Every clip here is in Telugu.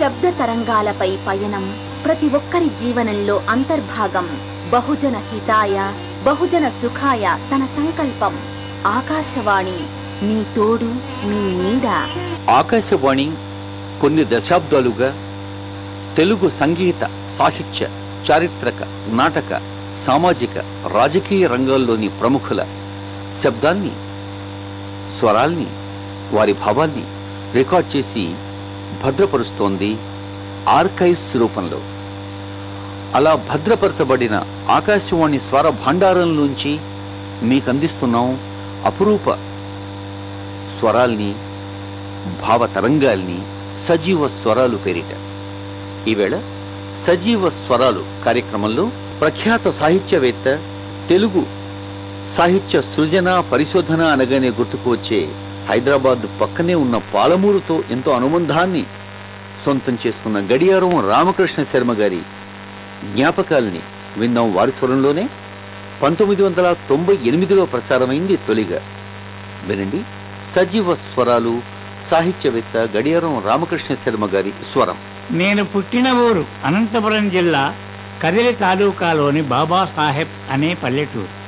శబ్ద తరంగాలపై పయనం ప్రతి ఒక్కరి జీవనంలో అంతర్భాగం. బహుజన హితాయ బహుజన సుఖాయ తన సంకల్పం. ఆకాశవాణి మీ తోడు మీ నీడ. ఆకాశవాణి కొన్ని దశాబ్దాలుగా తెలుగు సంగీత సాహిత్య చారిత్రక నాటక సామాజిక రాజకీయ రంగాల్లోని ప్రముఖుల శబ్దాన్ని స్వరాల్ని వారి భావాల్ని రికార్డ్ చేసి భద్రపరుస్తోంది ఆర్కైవ్స్ రూపంలో. అలా భద్రపరచబడిన ఆకాశవాణి స్వర భాండారంలోంచి మీకు అందిస్తున్నాం అపురూప స్వరాల్ని భావ తరంగాల్ని సజీవ స్వరాలు పేరిట. ఈవేళ సజీవ స్వరాలు కార్యక్రమంలో ప్రఖ్యాత సాహిత్యవేత్త తెలుగు సాహిత్య సృజన పరిశోధన అనగానే గుర్తుకు వచ్చే హైదరాబాద్ పక్కనే ఉన్న పాలమూరుతో ఎంతో అనుబంధాన్ని సొంతం చేసుకున్న గడియారం రామకృష్ణ శర్మ గారి జ్ఞాపకాల్ని విందాం వారి స్వరంలోనే. పంతొమ్మిది వందల తొంభై ఎనిమిదిలో ప్రసారమైంది తొలిగా. వినండి. సజీవ స్వరాలు సాహిత్యవేత్త గడియారం రామకృష్ణ శర్మ గారి స్వరం. నేను పుట్టిన ఊరు అనంతపురం జిల్లా కదిలి తాలూకాలోని బాబాసాహెబ్ అనే పల్లెటూరు.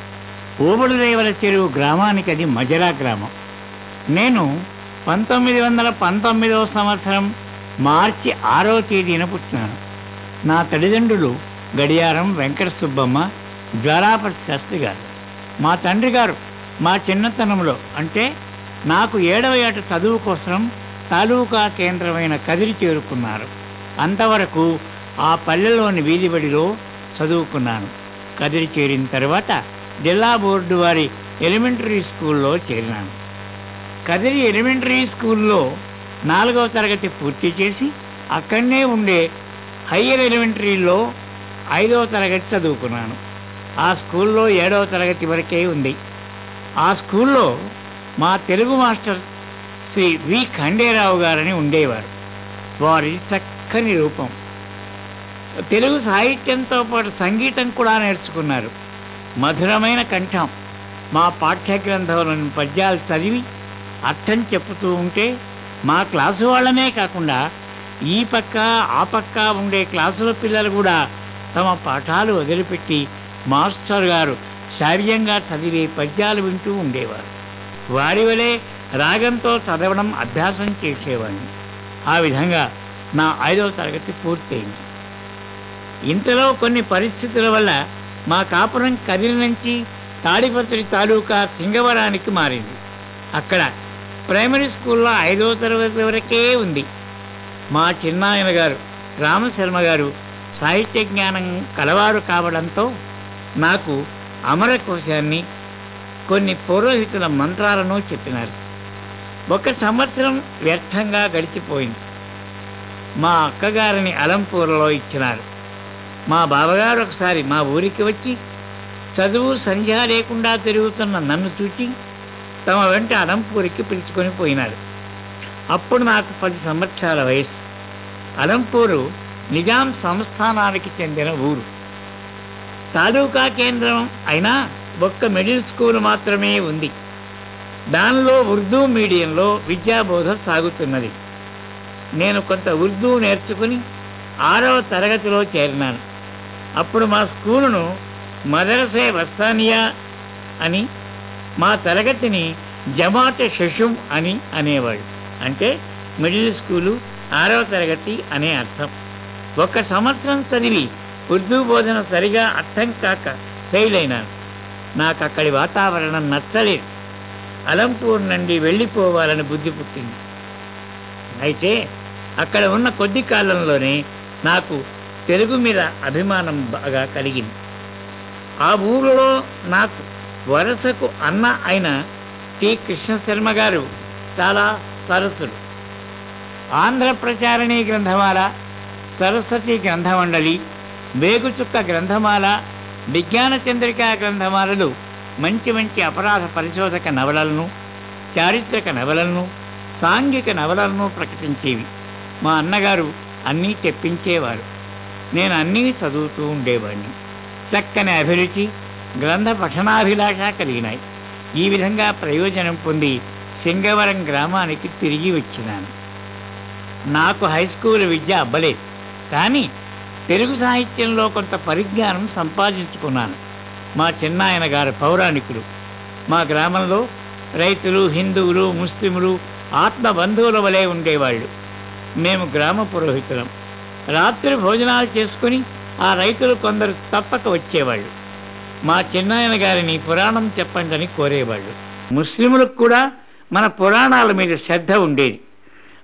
ఓబుడు రేవల చెరువు గ్రామానికి అది మజరా గ్రామం. నేను పంతొమ్మిది వందల పంతొమ్మిదవ సంవత్సరం మార్చి ఆరవ తేదీన పుట్టినాను. నా తల్లిదండ్రులు గడియారం వెంకట సుబ్బమ్మ జ్వరాపతి శాస్త్రి గారు. మా తండ్రి గారు మా చిన్నతనంలో అంటే నాకు ఏడవ ఏట చదువు కోసం తాలూకా కేంద్రమైన కదిరి చేరుకున్నారు. అంతవరకు ఆ పల్లెలోని వీధిబడిలో చదువుకున్నాను. కదిరి చేరిన తర్వాత జిల్లా బోర్డు వారి ఎలిమెంటరీ స్కూల్లో చేరినాను. కదిరి ఎలిమెంటరీ స్కూల్లో నాలుగవ తరగతి పూర్తి చేసి అక్కడనే ఉండే హయ్యర్ ఎలిమెంటరీలో ఐదవ తరగతి చదువుకున్నాను. ఆ స్కూల్లో ఏడవ తరగతి వరకే ఉంది. ఆ స్కూల్లో మా తెలుగు మాస్టర్ శ్రీ వి. ఖండేరావు గారని ఉండేవారు. వారి చక్కని రూపం. తెలుగు సాహిత్యంతో పాటు సంగీతం కూడా నేర్చుకున్నారు. మధురమైన కంఠం. మా పాఠ్య గ్రంథంలోని పద్యాలు చదివి అర్థం చెప్పుతూ ఉంటే మా క్లాసు వాళ్ళనే కాకుండా ఈ పక్క ఆ పక్క ఉండే క్లాసుల పిల్లలు కూడా తమ పాఠాలు వదిలిపెట్టి మాస్టర్ గారు శ్రావ్యంగా చదివే పద్యాలు వింటూ ఉండేవారు. వారి వలె రాగంతో చదవడం అభ్యాసం చేసేవాడిని. ఆ విధంగా నా ఐదవ తరగతి పూర్తయింది. ఇంతలో కొన్ని పరిస్థితుల వల్ల మా కాపురం కదిలి నుంచి తాడిపత్రి తాలూకా సింగవరానికి మారింది. అక్కడ ప్రైమరీ స్కూల్లో ఐదో తరగతి వరకే ఉంది. మా చిన్నాయన గారు రామశర్మ గారు సాహిత్య జ్ఞానం కలవారు కావడంతో నాకు అమరకోశాన్ని కొన్ని పౌరోహితుల మంత్రాలను చెప్పినారు. ఒక సంవత్సరం వ్యర్థంగా గడిచిపోయింది. మా అక్కగారిని అలంపూర్లో ఇచ్చినారు. మా బావగారు ఒకసారి మా ఊరికి వచ్చి చదువు సంధ్య లేకుండా తిరుగుతున్న నన్ను చూచి తమ వెంట అలంపూరికి పిలుచుకొని పోయినారు అప్పుడు నాకు పది సంవత్సరాల వయసు అలంపూరు నిజాం సంస్థానానికి చెందిన ఊరు. తాలూకా కేంద్రం అయినా ఒక్క మిడిల్ స్కూల్ మాత్రమే ఉంది. దానిలో ఉర్దూ మీడియంలో విద్యాబోధ సాగుతున్నది. నేను కొంత ఉర్దూ నేర్చుకుని ఆరవ తరగతిలో చేరినాను. అప్పుడు మా స్కూలును మదరసే వస్తానియా అని మా తరగతిని జమాత్ శశుం అని అనేవాడు. అంటే మిడిల్ స్కూలు ఆరవ తరగతి అనే అర్థం. ఒక సంవత్సరం చదివి ఉర్దూ బోధన సరిగా అర్థం కాక ఫెయిల్ అయినాను. నాకు అక్కడి వాతావరణం నచ్చలేదు. అలంపూర్ నుండి వెళ్ళిపోవాలని బుద్ధి పుట్టింది. అయితే అక్కడ ఉన్న కొద్ది కాలంలోనే నాకు తెలుగు మీద అభిమానం బాగా కలిగింది. ఆ ఊరిలో నాకు వరసకు అన్న అయిన టి. కృష్ణశర్మ గారు చాలా సరస్సులు. ఆంధ్ర ప్రచారణి గ్రంథమాల సరస్వతి గ్రంథమండలి వేగుచుక్క గ్రంథమాల విజ్ఞాన చంద్రికా గ్రంథమాలలు మంచి మంచి అపరాధ పరిశోధక నవలలను చారిత్రక నవలలను సాంఘిక నవలలను ప్రకటించేవి. మా అన్నగారు అన్నీ చెప్పించేవారు. నేను అన్నీ చదువుతూ ఉండేవాడిని. చక్కని అభిరుచి గ్రంథ పఠనాభిలాష కలిగినాయి. ఈ విధంగా ప్రయోజనం పొంది సింగవరం గ్రామానికి తిరిగి వచ్చినాను. నాకు హై స్కూల్ విద్య అబ్బలేదు కానీ తెలుగు సాహిత్యంలో కొంత పరిజ్ఞానం సంపాదించుకున్నాను. మా చిన్నాయన గారు పౌరాణికుడు మా గ్రామంలో రైతులు హిందువులు ముస్లిములు ఆత్మ బంధువుల వలె ఉండేవాళ్ళు. మేము గ్రామ పురోహితులం. రాత్రి భోజనాలు చేసుకుని ఆ రైతులు కొందరు తప్పక వచ్చేవాళ్ళు. మా చిన్నాయన గారిని పురాణం చెప్పండి అని కోరేవాళ్ళు. ముస్లింలకు కూడా మన పురాణాల మీద శ్రద్ధ ఉండేది.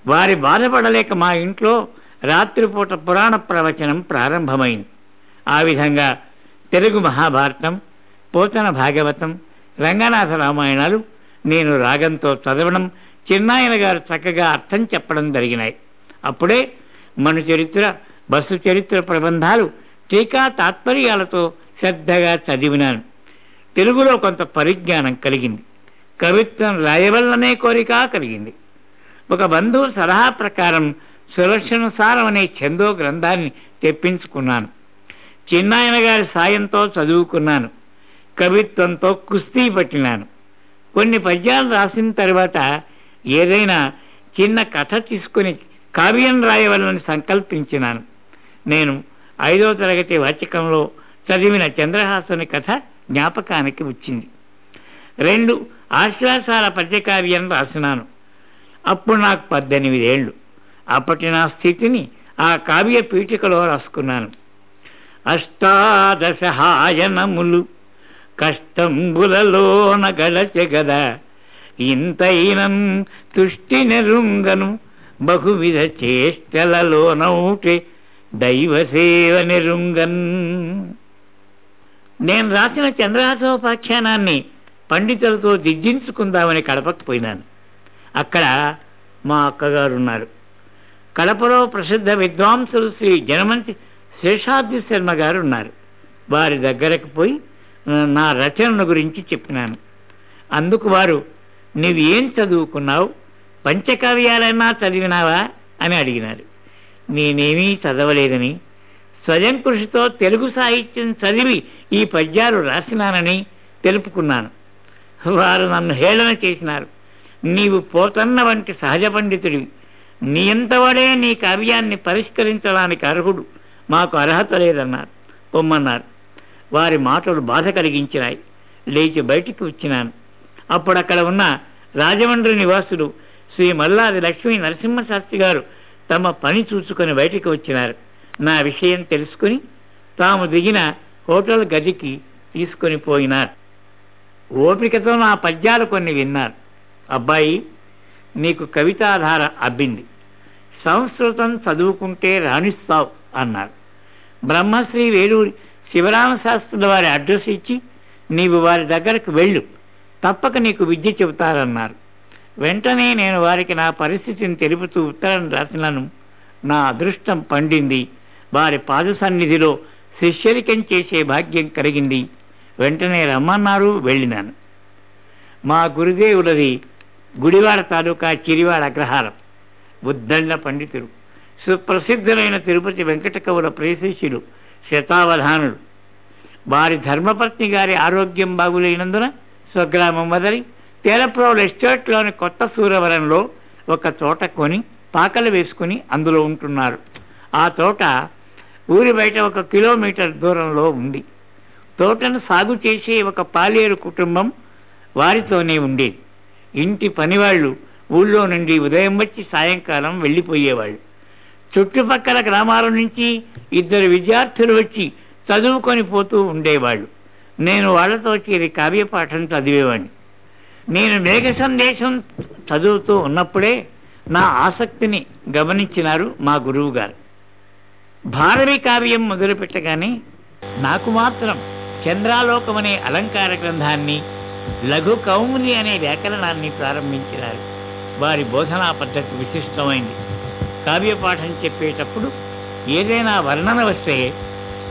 వారి బాధపడలేక మా ఇంట్లో రాత్రిపూట పురాణ ప్రవచనం ప్రారంభమైంది. ఆ విధంగా తెలుగు మహాభారతం పోతన భాగవతం రంగనాథ రామాయణాలు నేను రాగంతో చదవడం చిన్నాయన గారు చక్కగా అర్థం చెప్పడం జరిగినాయి. అప్పుడే మన చరిత్ర బస్సు చరిత్ర ప్రబంధాలు టీకా తాత్పర్యాలతో శ్రద్ధగా చదివినాను. తెలుగులో కొంత పరిజ్ఞానం కలిగింది. కవిత్వం రాయవల్లనే కోరిక కలిగింది. ఒక బంధువు సలహా ప్రకారం సురక్షణసారం అనే చందో గ్రంథాన్ని తెప్పించుకున్నాను. చిన్నాయన గారి సాయంతో చదువుకున్నాను. కవిత్వంతో కుస్తీ పట్టినాను. కొన్ని పద్యాలు రాసిన తర్వాత ఏదైనా చిన్న కథ తీసుకుని కావ్యం రాయవల్లని సంకల్పించినాను. నేను ఐదో తరగతి వాచకంలో చదివిన చంద్రహాసుని కథ జ్ఞాపకానికి వచ్చింది. రెండు ఆశ్వాసాల పద్యకావ్యం రాసినాను. అప్పుడు నాకు పద్దెనిమిదేళ్ళు అప్పటి నా స్థితిని ఆ కావ్య పీఠికలో రాసుకున్నాను. అష్టాదశ హాయనములు కష్టంబులలోన గడచెగద ఇంతైనం తుష్టి నెరుంగను బహువిధ చేష్టలలోనౌటే దైవ సేవ నెరుంగన్. నేను రాసిన చంద్రహాసోపాఖ్యానాన్ని పండితులతో దిద్దించుకుందామని కడపకు పోయినాను. అక్కడ మా అక్కగారు ఉన్నారు కడపలో ప్రసిద్ధ విద్వాంసులు శ్రీ జనమంతి శేషాద్రి శర్మ గారు ఉన్నారు వారి దగ్గరకు పోయి నా రచనల గురించి చెప్పినాను. అందుకు వారు నీవు ఏం చదువుకున్నావు? పంచకావ్యాలైనా చదివినావా? అని అడిగినారు. నేనేమీ చదవలేదని స్వయం కృషితో తెలుగు సాహిత్యం చదివి ఈ పద్యాలు రాసినానని తెలుపుకున్నాను. వారు నన్ను హేళన చేసినారు. నీవు పోతన్న వంటి సహజ పండితుడివి. నీయంతవాడే నీ కావ్యాన్ని పరిష్కరించడానికి అర్హుడు. మాకు అర్హత లేదన్నారు. పొమ్మన్నారు. వారి మాటలు బాధ కలిగించినాయి. లేచి బయటికి వచ్చినాను. అప్పుడు అక్కడ ఉన్న రాజమండ్రి నివాసులు శ్రీ మల్లాది లక్ష్మీ నరసింహశాస్త్రి గారు తమ పని చూసుకొని బయటికి వచ్చినారు. నా విషయం తెలుసుకుని తాము దిగిన హోటల్ గదికి తీసుకొని పోయినారు ఓపికతో నా పద్యాలు కొన్ని విన్నారు అబ్బాయి నీకు కవితాధార అబ్బింది. సంస్కృతం చదువుకుంటే రాణిస్తావు అన్నారు బ్రహ్మశ్రీ వేలూరి శివరామశాస్త్రుల వారి అడ్రస్ ఇచ్చి నీవు వారి దగ్గరకు వెళ్ళు. తప్పక నీకు విద్య చెబుతారన్నారు. వెంటనే నేను వారికి నా పరిస్థితిని తెలుపుతూ ఉత్తరం రాసినాను. నా అదృష్టం పండింది. వారి పాద సన్నిధిలో శిష్యరికం చేసే భాగ్యం కలిగింది. వెంటనే రమ్మన్నారు వెళ్ళినాను. మా గురుదేవులది గుడివాడ తాలూకా చిరివాడ అగ్రహారం బుద్ధండ పండితుడు సుప్రసిద్ధులైన తిరుపతి వెంకట కవుల ప్రేశిష్యుడు శతావధానుడు వారి ధర్మపత్ని గారి ఆరోగ్యం బాగులేనందున స్వగ్రామం వదలి తేలప్రోల్ ఎస్టేట్లోని కొత్త సూరవరంలో ఒక తోట కొని పాకలు వేసుకుని అందులో ఉంటున్నారు. ఆ తోట ఊరి బయట ఒక కిలోమీటర్ దూరంలో ఉంది. తోటను సాగు చేసే ఒక పాలేరు కుటుంబం వారితోనే ఉండేది ఇంటి పనివాళ్ళు ఊళ్ళో నుండి ఉదయం వచ్చి సాయంకాలం వెళ్ళిపోయేవాళ్ళు. చుట్టుపక్కల గ్రామాల నుంచి ఇద్దరు విద్యార్థులు వచ్చి చదువుకొని పోతూ ఉండేవాళ్ళు. నేను వాళ్ళతో చేరి కావ్యపాఠం చదివేవాడిని. నేను మేఘ సందేశం చదువుతూ ఉన్నప్పుడే నా ఆసక్తిని గమనించినారు మా గురువు గారు భారవి కావ్యం మొదలుపెట్టగానే నాకు మాత్రం చంద్రాలోకం అనే అలంకార గ్రంథాన్ని లఘు కౌముని అనే వ్యాకరణాన్ని ప్రారంభించినారు. వారి బోధనా పద్ధతి విశిష్టమైంది. కావ్యపాఠం చెప్పేటప్పుడు ఏదైనా వర్ణన వస్తే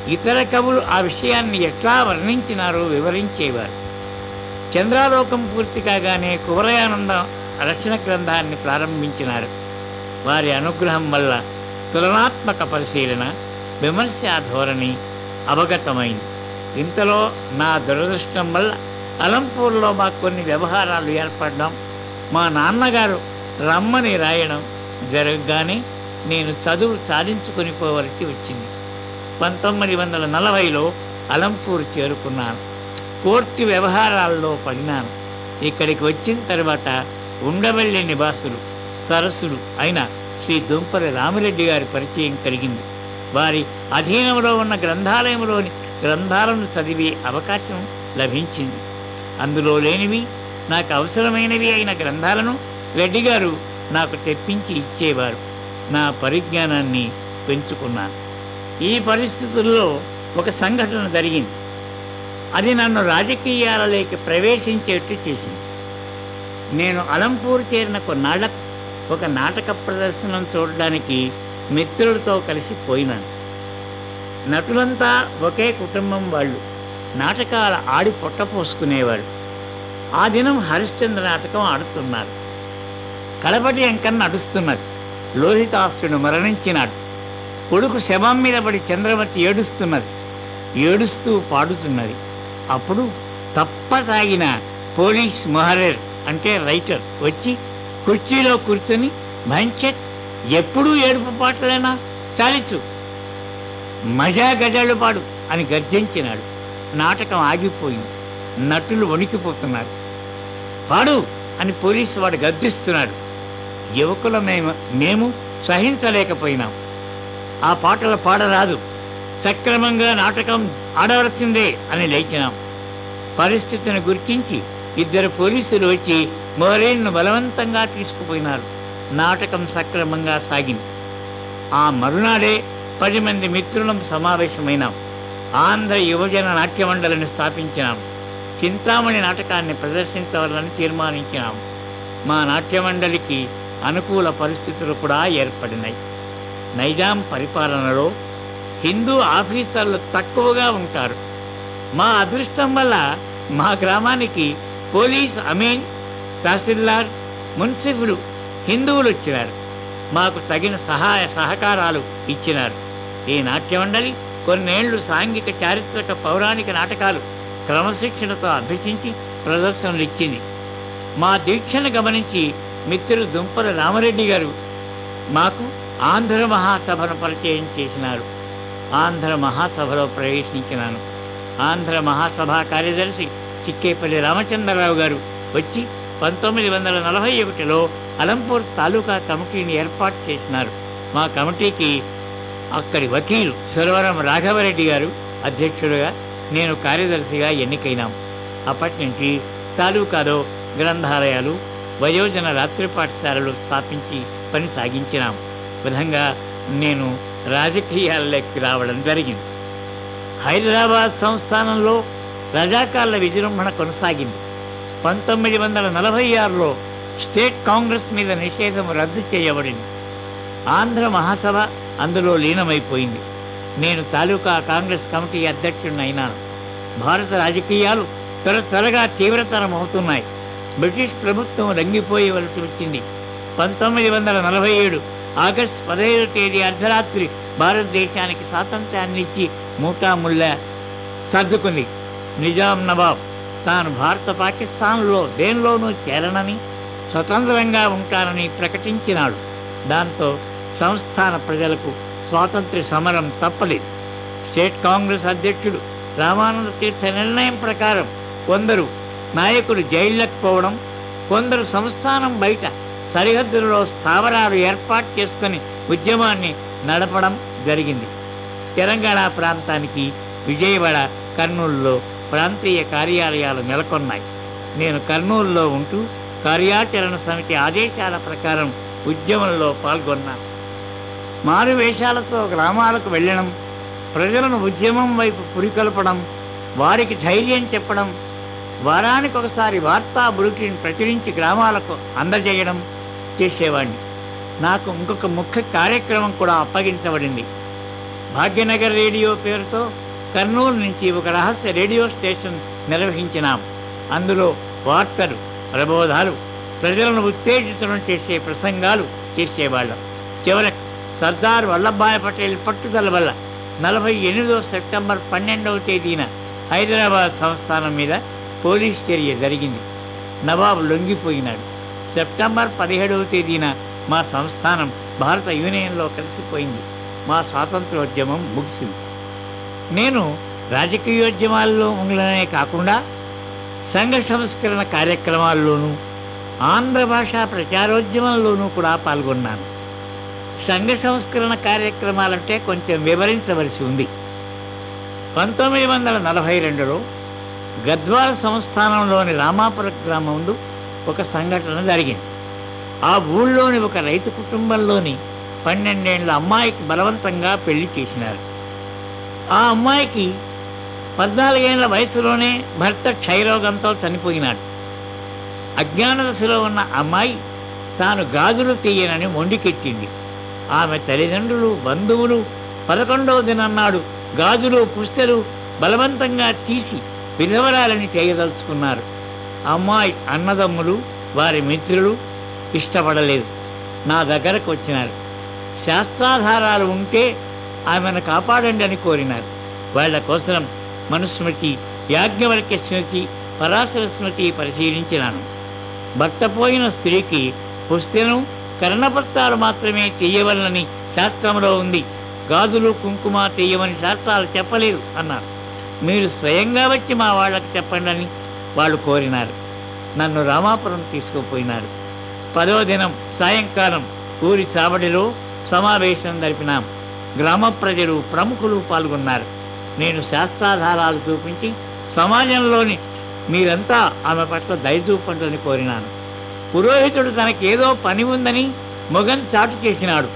ఇతర కవులు ఆ విషయాన్ని ఎట్లా వర్ణించినారో వివరించేవారు. చంద్రాలోకం పూర్తి కాగానే కువరయానంద రచన గ్రంథాన్ని ప్రారంభించినారు. వారి అనుగ్రహం వల్ల తులనాత్మక పరిశీలన విమర్శా ధోరణి అవగతమైంది. ఇంతలో నా దురదృష్టం వల్ల అలంపూర్లో మాకు కొన్ని వ్యవహారాలు ఏర్పడడం. మా నాన్నగారు రమ్మని రాయడం జరగగానే నేను చదువు సాధించుకొని పోవలసి వచ్చింది. పంతొమ్మిది వందల నలభైలో అలంపూర్ చేరుకున్నాను. కోర్టు వ్యవహారాల్లో పడినాను. ఇక్కడికి వచ్చిన తర్వాత ఉండవల్లి నివాసులు సరస్సులు అయిన శ్రీ దుంపరి రామిరెడ్డి గారి పరిచయం కలిగింది. వారి అధీనంలో ఉన్న గ్రంథాలయంలోని గ్రంథాలను చదివే అవకాశం లభించింది. అందులో లేనివి నాకు అవసరమైనవి అయిన గ్రంథాలను రెడ్డి గారు నాకు తెప్పించి ఇచ్చేవారు. నా పరిజ్ఞానాన్ని పెంచుకున్నాను. ఈ పరిస్థితుల్లో ఒక సంఘటన జరిగింది. అది నన్ను రాజకీయాలలోకి ప్రవేశించేట్టు చేసింది. నేను అలంపూర్ చేరిన కొన్నాళ్ళకు ఒక నాటక ప్రదర్శనం చూడడానికి మిత్రులతో కలిసి పోయినాను. నటులంతా ఒకే కుటుంబం వాళ్ళు. నాటకాల ఆడి పొట్టపోసుకునేవారు ఆ దినం హరిశ్చంద్ర నాటకం ఆడుతున్నారు. కడపటి అంకన్ నడుస్తున్నది లోహితాస్తుడు మరణించినాడు. కొడుకు శవం మీద పడి చంద్రవతి ఏడుస్తున్నది. ఏడుస్తూ పాడుతున్నది. అప్పుడు తప్ప తాగిన పోలీస్ మొహరేర్ అంటే రైటర్ వచ్చి కుర్చీలో కూర్చొని మంచి ఎప్పుడూ ఏడుపు పాటలేనా చాలిచ్చు. మజా గజాలు పాడు అని గర్జించినాడు. నాటకం ఆగిపోయింది. నటులు వణికిపోతున్నారు. పాడు అని పోలీసు వాడు గర్జిస్తున్నాడు యువకుల మేము మేము సహించలేకపోయినాం. ఆ పాటలు పాడరాదు. సక్రమంగా నాటకం ఆడవలసిందే అని లేచినాం. పరిస్థితిని గుర్తించి ఇద్దరు పోలీసులు వచ్చి మోరేన్ను బలవంతంగా తీసుకుపోయినారు. నాటకం సక్రమంగా సాగింది. ఆ మరునాడే పది మంది మిత్రులం సమావేశమైనాం. ఆంధ్ర యువజన నాట్య మండలిని స్థాపించినాం. చింతామణి నాటకాన్ని ప్రదర్శించవాలని తీర్మానించినాం. మా నాట్య మండలికి అనుకూల పరిస్థితులు కూడా ఏర్పడినాయి. నైజాం పరిపాలనలో హిందూ ఆఫీసర్లు తక్కువగా ఉంటారు. మా అదృష్టం వల్ల మా గ్రామానికి పోలీస్ అమీన్ తహసీల్దార్ మున్సిఫులు హిందువులు వచ్చినారు మాకు తగిన సహాయ సహకారాలు ఇచ్చినారు. ఈ నాట్యమండలి కొన్నేళ్ళు సాంఘిక చారిత్రక పౌరాణిక నాటకాలు క్రమశిక్షణతో అభ్యసించి ప్రదర్శనలు ఇచ్చింది మా దీక్షను గమనించి మిత్రులు దుంపల రామరెడ్డి గారు మాకు ఆంధ్ర మహాసభను పరిచయం చేసినారు. ఆంధ్ర మహాసభలో ప్రవేశించినాను. ఆంధ్ర మహాసభ కార్యదర్శి చిక్కేపల్లి రామచంద్రరావు గారు వచ్చి పంతొమ్మిది వందల నలభై ఒకటిలో అలంపూర్ తాలూకా కమిటీని ఏర్పాటు చేసినారు. మా కమిటీకి అక్కడి వకీలు సురవరం రాఘవరెడ్డి గారు అధ్యక్షుడుగా నేను కార్యదర్శిగా ఎన్నికైనాం. అప్పటి నుంచి తాలూకాలో గ్రంథాలయాలు వయోజన రాత్రి పాఠశాలలు స్థాపించి పని సాగించినాం. విధంగా నేను రాజకీయాల్లోకి రావడం జరిగింది. హైదరాబాద్ సంస్థానంలో రజాకార్ల విజృంభణ కొనసాగింది. పంతొమ్మిది వందల నలభై ఆరులో స్టేట్ కాంగ్రెస్ మీద నిషేధం రద్దు చేయబడింది. ఆంధ్ర మహాసభ అందులో లీనమైపోయింది. నేను తాలూకా కాంగ్రెస్ కమిటీ అధ్యక్షుడినైనాను భారత రాజకీయాలు త్వర త్వరగా తీవ్రతరం అవుతున్నాయి. బ్రిటిష్ ప్రభుత్వం రంగిపోయవలసి వచ్చింది. పంతొమ్మిది వందల నలభై ఏడు ఆగస్టు పదహైదు తేదీ అర్ధరాత్రి భారతదేశానికి స్వాతంత్రాన్ని ఇచ్చి మూటాముళ్ళ సర్దుకుంది. నిజాం నవాబ్ తాను భారత పాకిస్తాన్లో దేనిలోనూ చేరనని స్వతంత్రంగా ఉంటానని ప్రకటించినాడు. దాంతో సంస్థాన ప్రజలకు స్వాతంత్ర్య సమరం తప్పలేదు. స్టేట్ కాంగ్రెస్ అధ్యక్షుడు రామానంద తీర్థ నిర్ణయం ప్రకారం కొందరు నాయకులు జైళ్ళకు పోవడం కొందరు సంస్థానం బయట సరిహద్దులలో స్థావరాలు ఏర్పాటు చేసుకుని ఉద్యమాన్ని నడపడం జరిగింది. తెలంగాణ ప్రాంతానికి విజయవాడ కర్నూలులో ప్రాంతీయ కార్యాలయాలు నెలకొన్నాయి. నేను కర్నూలులో ఉంటూ కార్యాచరణ సమితి ఆదేశాల ప్రకారం ఉద్యమంలో పాల్గొన్నాను. మారు వేషాలతో గ్రామాలకు వెళ్ళడం ప్రజలను ఉద్యమం వైపు పురికొల్పడం వారికి ధైర్యం చెప్పడం వారానికి ఒకసారి వార్తా బులెటిన్ ప్రచురించి గ్రామాలకు అందజేయడం చేసేవాడిని నాకు ఇంకొక ముఖ్య కార్యక్రమం కూడా అప్పగించబడింది. భాగ్యనగర్ రేడియో పేరుతో కర్నూలు నుంచి ఒక రహస్య రేడియో స్టేషన్ నిర్వహించినాం. అందులో వార్తలు ప్రబోధాలు ప్రజలను ఉత్తేజితం చేసే ప్రసంగాలు చేసేవాళ్ళం. చివరికి సర్దార్ వల్లభాయ్ పటేల్ పట్టుదల వల్ల నలభై ఎనిమిదో సెప్టెంబర్ పన్నెండవ తేదీన హైదరాబాద్ సంస్థానం మీద పోలీస్ చర్య జరిగింది. నవాబు లొంగిపోయినాడు. సెప్టెంబర్ పదిహేడవ తేదీన మా సంస్థానం భారత యూనియన్లో కలిసిపోయింది. మా స్వాతంత్రోద్యమం ముగిసింది. నేను రాజకీయోద్యమాల్లో ఉండడమే కాకుండా సంఘ సంస్కరణ కార్యక్రమాల్లోనూ ఆంధ్ర భాషా ప్రచారోద్యమంలోనూ కూడా పాల్గొన్నాను. సంఘ సంస్కరణ కార్యక్రమాలంటే కొంచెం వివరించవలసి ఉంది. పంతొమ్మిది వందల నలభై రెండులో గద్వాల సంస్థానంలోని రామాపుర గ్రామంలో ఒక సంఘటన జరిగింది. ఆ ఊళ్ళోని ఒక రైతు కుటుంబంలోని పన్నెండేళ్ళ అమ్మాయికి బలవంతంగా పెళ్ళి చేసినారు. ఆ అమ్మాయికి పద్నాలుగేళ్ళ వయసులోనే భర్త క్షయరోగంతో చనిపోయినాడు. అజ్ఞాన దశలో ఉన్న అమ్మాయి తాను గాజులు తీయనని మొండికెట్టింది ఆమె తల్లిదండ్రులు బంధువులు పదకొండవ దినన్నాడు గాజులు పుస్తలు బలవంతంగా తీసి విధవరాలని చేయదలుచుకున్నారు. అమ్మాయి అన్నదమ్ములు వారి మిత్రులు ఇష్టపడలేదు. నా దగ్గరకు వచ్చినారు శాస్త్రాధారాలు ఉంటే ఆమెను కాపాడండి అని కోరినారు. వాళ్ళ కోసం మనుస్మృతి యాజ్ఞవల్క్య స్మృతి పరాశర స్మృతి పరిశీలించినాను. భర్త పోయిన స్త్రీకి పుస్తెను కర్ణపత్రాలు మాత్రమే చెయ్యవలనని శాస్త్రంలో ఉంది. గాజులు కుంకుమ చెయ్యమని శాస్త్రాలు చెప్పలేదు అన్నారు. మీరు స్వయంగా వచ్చి మా వాళ్ళకి చెప్పండి అని వాళ్ళు కోరినారు. నన్ను రామాపురం తీసుకుపోయినారు. పదో దినం సాయంకాలం ఊరి చావడిలో సమావేశం జరిపినాం. గ్రామ ప్రజలు ప్రముఖులు పాల్గొన్నారు. నేను శాస్త్రాధారాలు చూపించి సమాజంలోని మీరంతా ఆమె పట్ల దయ కోరినాను. పురోహితుడు తనకేదో పని ఉందని మొగన్ చాటు చేసినాడు.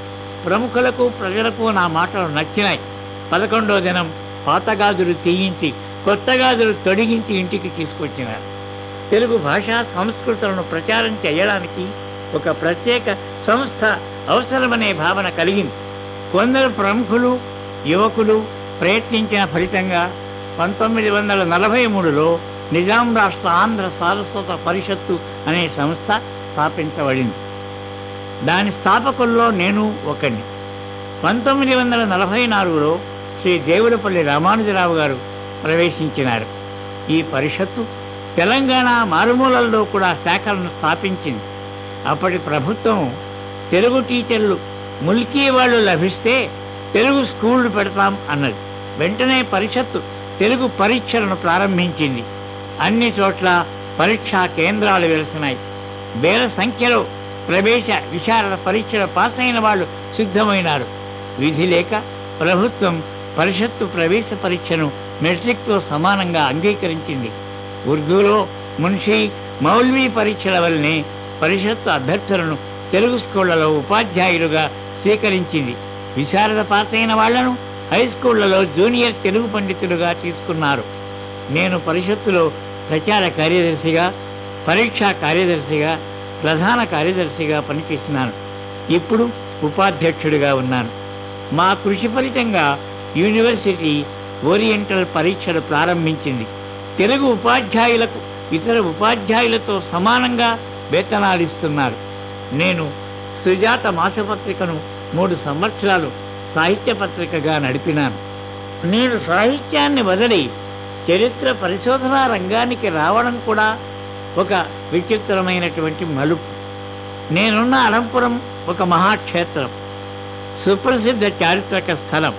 ప్రముఖులకు ప్రజలకు నా మాటలు నచ్చినాయి. పదకొండో దినం పాత గాజులు తీయించి కొత్త గాజులు తొడిగించి ఇంటికి తీసుకొచ్చినారు. తెలుగు భాషా సంస్కృతులను ప్రచారం చేయడానికి ఒక ప్రత్యేక సంస్థ అవసరమనే భావన కలిగింది. కొందరు ప్రముఖులు యువకులు ప్రయత్నించిన ఫలితంగా పంతొమ్మిది వందల నలభై మూడులో నిజాం రాష్ట్ర ఆంధ్ర సారస్వత పరిషత్తు అనే సంస్థ స్థాపించబడింది. దాని స్థాపకుల్లో నేను ఒకడిని పంతొమ్మిది వందల నలభై నాలుగులో శ్రీ దేవులపల్లి రామానుజరావు గారు ప్రవేశించినారు. ఈ పరిషత్తు తెలంగాణ మారుమూలల్లో కూడా శాఖలను స్థాపించింది. అప్పటి ప్రభుత్వం తెలుగు టీచర్లు ముల్కీ వాళ్ళు లభిస్తే తెలుగు స్కూళ్ళు పెడతాం అన్నది. వెంటనే పరిషత్తు తెలుగు పరీక్షలను ప్రారంభించింది. అన్ని చోట్ల పరీక్షా కేంద్రాలు వెలిసినాయి. వేల సంఖ్యలో ప్రవేశ విశారద పరీక్షలు పాస్ అయిన వాళ్ళు సిద్ధమైనారు. విధి లేక ప్రభుత్వం పరిషత్తు ప్రవేశ పరీక్షను మెట్రిక్తో సమానంగా అంగీకరించింది. ఉర్దూలో మున్షి మౌల్వీ పరీక్షల వల్లనే పరిషత్తు అభ్యర్థులను తెలుగు స్కూళ్ళలో ఉపాధ్యాయులుగా స్వీకరించింది. విశారద పాస్ అయిన వాళ్ళను హై స్కూళ్ళలో జూనియర్ తెలుగు పండితులుగా తీసుకున్నారు. నేను పరిషత్తులో ప్రచార కార్యదర్శిగా పరీక్షా కార్యదర్శిగా ప్రధాన కార్యదర్శిగా పనిచేస్తున్నాను. ఇప్పుడు ఉపాధ్యక్షుడిగా ఉన్నాను. మా కృషి ఫలితంగా యూనివర్సిటీ ఓరియంటల్ పరీక్షలు ప్రారంభించింది. తెలుగు ఉపాధ్యాయులకు ఇతర ఉపాధ్యాయులతో సమానంగా వేతనాలు ఇస్తున్నారు. నేను సుజాత మాసపత్రికను మూడు సంవత్సరాలు సాహిత్య పత్రికగా నడిపినాను. నేను సాహిత్యాన్ని వదిలి చరిత్ర పరిశోధనా రంగానికి రావడం కూడా ఒక విచిత్రమైనటువంటి మలుపు. నేనున్న అనంపురం ఒక మహాక్షేత్రం. సుప్రసిద్ధ చారిత్రక స్థలం.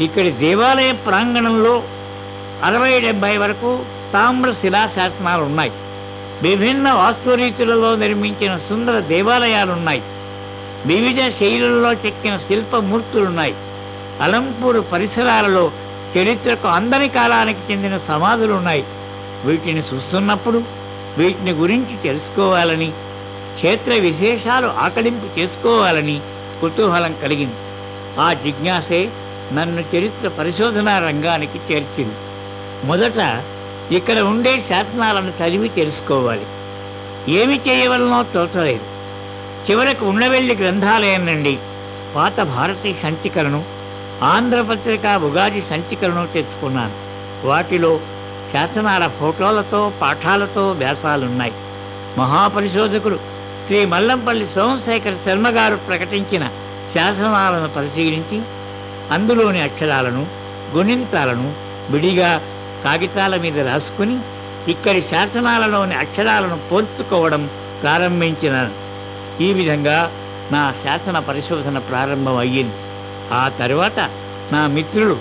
ఇక్కడి దేవాలయ ప్రాంగణంలో అరవై డెబ్బై వరకు తామ్ర శిలాశాసనాలు ఉన్నాయి విభిన్న వాస్తురీతులలో నిర్మించిన సుందర దేవాలయాలున్నాయి. వివిధ శైలుల్లో చెక్కిన శిల్పమూర్తులున్నాయి. అలంపూరు పరిసరాలలో చరిత్రకు అందని కాలానికి చెందిన సమాధులున్నాయి. వీటిని చూస్తున్నప్పుడు వీటిని గురించి తెలుసుకోవాలని క్షేత్ర విశేషాలు ఆకలింపు చేసుకోవాలని కుతూహలం కలిగింది. ఆ జిజ్ఞాసే నన్ను చరిత్ర పరిశోధనా రంగానికి చేర్చింది. మొదట ఇక్కడ ఉండే శాసనాలను చదివి తెలుసుకోవాలి. ఏమి చేయవలనో తోచలేదు. చివరకు ఉండవెల్లి గ్రంథాలయం నుండి పాత భారతీయ సంచికలను ఆంధ్రపత్రిక ఉగాది సంచికలను తెచ్చుకున్నాను. వాటిలో శాసనాల ఫోటోలతో పాఠాలతో వ్యాసాలున్నాయి. మహాపరిశోధకుడు శ్రీ మల్లంపల్లి సోమశేఖర్ శర్మ గారు ప్రకటించిన శాసనాలను పరిశీలించి అందులోని అక్షరాలను గుణింతాలను విడిగా కాగితాల మీద రాసుకుని ఇక్కడి శాసనాలలోని అక్షరాలను పోల్చుకోవడం ప్రారంభించినాను. ఈ విధంగా నా శాసన పరిశోధన ప్రారంభం అయ్యింది. ఆ తర్వాత నా మిత్రులు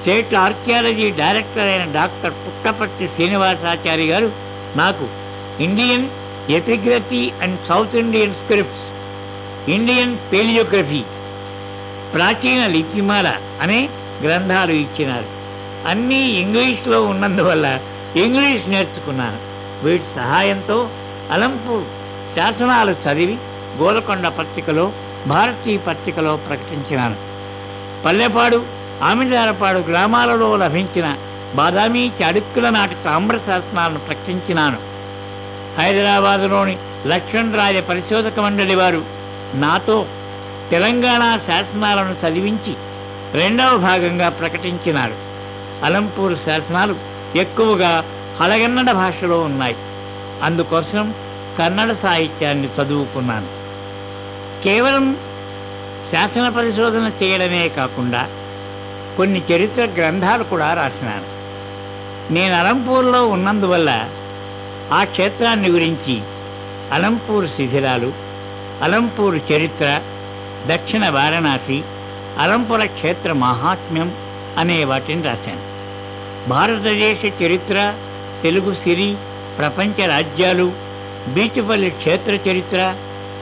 స్టేట్ ఆర్కియాలజీ డైరెక్టర్ అయిన డాక్టర్ పుట్టపర్తి శ్రీనివాసాచారి గారు నాకు Indian epigraphy and South Indian scripts Indian palaeography Prachina Lipimala అనే గ్రంథాలు ఇచ్చినారు. అన్నీ ఇంగ్లీష్లో ఉన్నందువల్ల ఇంగ్లీష్ నేర్చుకున్నాను. వీటి సహాయంతో అలంపూర్ శాసనాలు చదివి గోలకొండ పత్రికలో భారతీయ పత్రికలో ప్రకటించినాను. పల్లెపాడు ఆమిదారపాడు గ్రామాలలో లభించిన బాదామి చాడుక్కుల నాటి తామ్ర శాసనాలను ప్రకటించినాను. హైదరాబాదులోని లక్ష్మణ్ రాజ పరిశోధక మండలి వారు నాతో తెలంగాణ శాసనాలను చదివించి రెండవ భాగంగా ప్రకటించినారు. అలంపూర్ శాసనాలు ఎక్కువగా హలగన్నడ భాషలో ఉన్నాయి. అందుకోసం కన్నడ సాహిత్యాన్ని చదువుకున్నాను. కేవలం శాసన పరిశోధన చేయడమే కాకుండా కొన్ని చరిత్ర గ్రంథాలు కూడా రాసినాను. నేను అలంపూర్లో ఉన్నందువల్ల ఆ క్షేత్రాన్ని గురించి అలంపూర్ శిథిలాలు అలంపూర్ చరిత్ర దక్షిణ వారణాసి అలంపుర క్షేత్ర మహాత్మ్యం అనే వాటిని రాశాను. భారతదేశ చరిత్ర తెలుగు సిరి ప్రపంచ రాజ్యాలు బీచుపల్లి క్షేత్ర చరిత్ర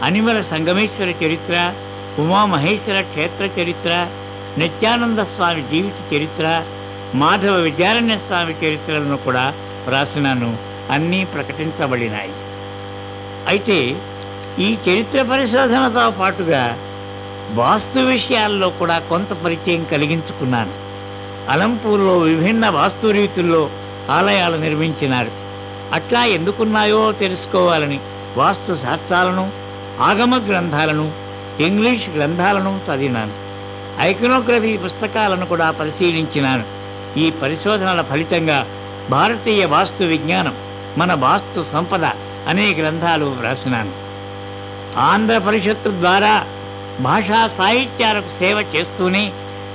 అనిమల సంగమేశ్వర చరిత్ర ఉమామహేశ్వర క్షేత్ర చరిత్ర నిత్యానంద స్వామి జీవిత చరిత్ర మాధవ విద్యారణ్య స్వామి చరిత్రలను కూడా వ్రాసినాను అన్నీ ప్రకటించబడినాయి. అయితే ఈ చరిత్ర పరిశోధనతో పాటుగా వాస్తు విషయాల్లో కూడా కొంత పరిచయం కలిగించుకున్నాను. అలంపూర్లో విభిన్న వాస్తు రీతుల్లో ఆలయాలు నిర్మించినారు. అట్లా ఎందుకున్నాయో తెలుసుకోవాలని వాస్తు శాస్త్రాలను ఆగమ గ్రంథాలను ఇంగ్లీష్ గ్రంథాలను చదివినాను. ఐకనోగ్రఫీ పుస్తకాలను కూడా పరిశీలించినాను. ఈ పరిశోధనల ఫలితంగా భారతీయ వాస్తు విజ్ఞానం మన వాస్తు సంపద అనే గ్రంథాలు వ్రాసినాను. ఆంధ్ర పరిషత్తు ద్వారా భాషా సాహిత్యాలకు సేవ చేస్తూనే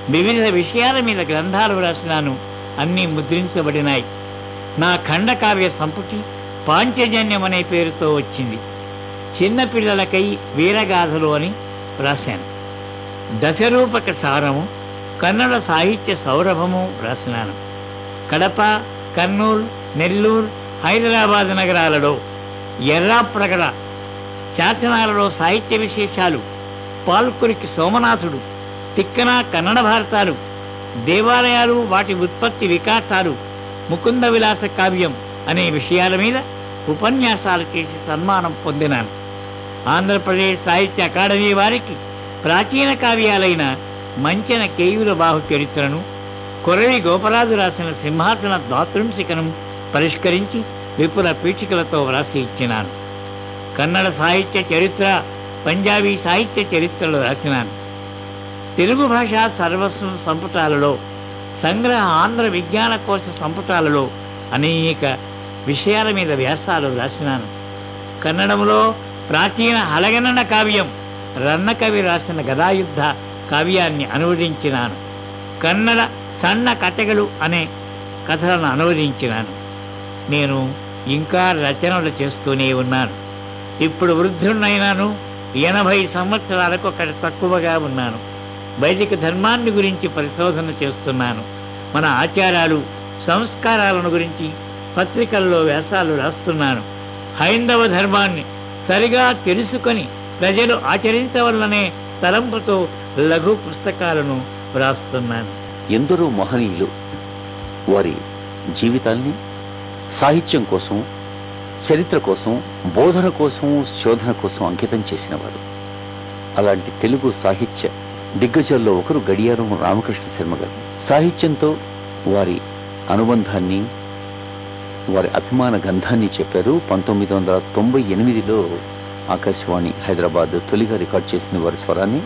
వివిధ విషయాల మీద గ్రంథాలు వ్రాసినాను. అన్నీ ముద్రించబడినాయి. నా ఖండకావ్య సంపుటి పాంచజన్యం అనే పేరుతో వచ్చింది. చిన్నపిల్లలకై వీరగాథలు అని వ్రాశాను దశరూపక సారము కన్నడ సాహిత్య సౌరభము వ్రాసినాను కడప కర్నూలు నెల్లూరు హైదరాబాద్ నగరాలలో ఎర్రాప్రగడ శాసనాలలో సాహిత్య విశేషాలు పాల్కురికి సోమనాథుడు తిక్కన కన్నడ భారతాలు దేవాలయాలు వాటి ఉత్పత్తి వికాసాలు ముకుంద విలాస కావ్యం అనే విషయాల మీద ఉపన్యాసాలు చేసి సన్మానం పొందినాను. ఆంధ్రప్రదేశ్ సాహిత్య అకాడమీ వారికి ప్రాచీన కావ్యాలైన మంచెన కేయుల బాహు చరిత్రను కొరవి గోపరాజు రాసిన సింహాసన దాతృంశికను పరిష్కరించి విపుల పీఠికలతో వ్రాసి ఇచ్చినాను. కన్నడ సాహిత్య చరిత్ర పంజాబీ సాహిత్య చరిత్రలో రాసినాను. తెలుగు భాష సర్వస్వం సంపుటాలలో సంగ్రహ ఆంధ్ర విజ్ఞాన కోశ సంపుటాలలో అనేక విషయాల మీద వ్యాసాలు రాసినాను కన్నడంలో ప్రాచీన హలగనన కావ్యం రన్నకవి రాసిన గదాయుద్ధ కావ్యాన్ని అనువదించినాను. కన్నడ సన్న కథగలు అనే కథలను అనువదించినాను. నేను ఇంకా రచనలు చేస్తూనే ఉన్నాను. ఇప్పుడు వృద్ధున్నైనాను ఎనభై సంవత్సరాలకు ఒకటి తక్కువగా ఉన్నాను. వైదిక ధర్మాన్ని గురించి పరిశోధన చేస్తున్నాను. మన ఆచారాలు సంస్కారాలను గురించి పత్రికల్లో వ్యాసాలు రాస్తున్నాను. హైందవ ధర్మాన్ని సరిగా తెలుసుకొని ప్రజలు ఆచరించవల్లనే తలంపుతో లఘు పుస్తకాలను వ్రాస్తున్నాను. ఎందరో మహనీయులు వారి జీవితాల్ని సాహిత్యం కోసం చరిత్ర కోసం బోధన కోసం శోధన కోసం అంకితం చేసిన వారు అలాంటి తెలుగు సాహిత్య దిగ్గజాల్లో ఒకరు గడియారం రామకృష్ణ శర్మ గారు. సాహిత్యంతో వారి అనుబంధాన్ని వారి అభిమాన గంధాన్ని చెప్పారు. పంతొమ్మిది వందల తొంభై ఎనిమిదిలో ఆకాశవాణి హైదరాబాద్ తొలిగా రికార్డ్ చేసిన వారి స్వరాన్ని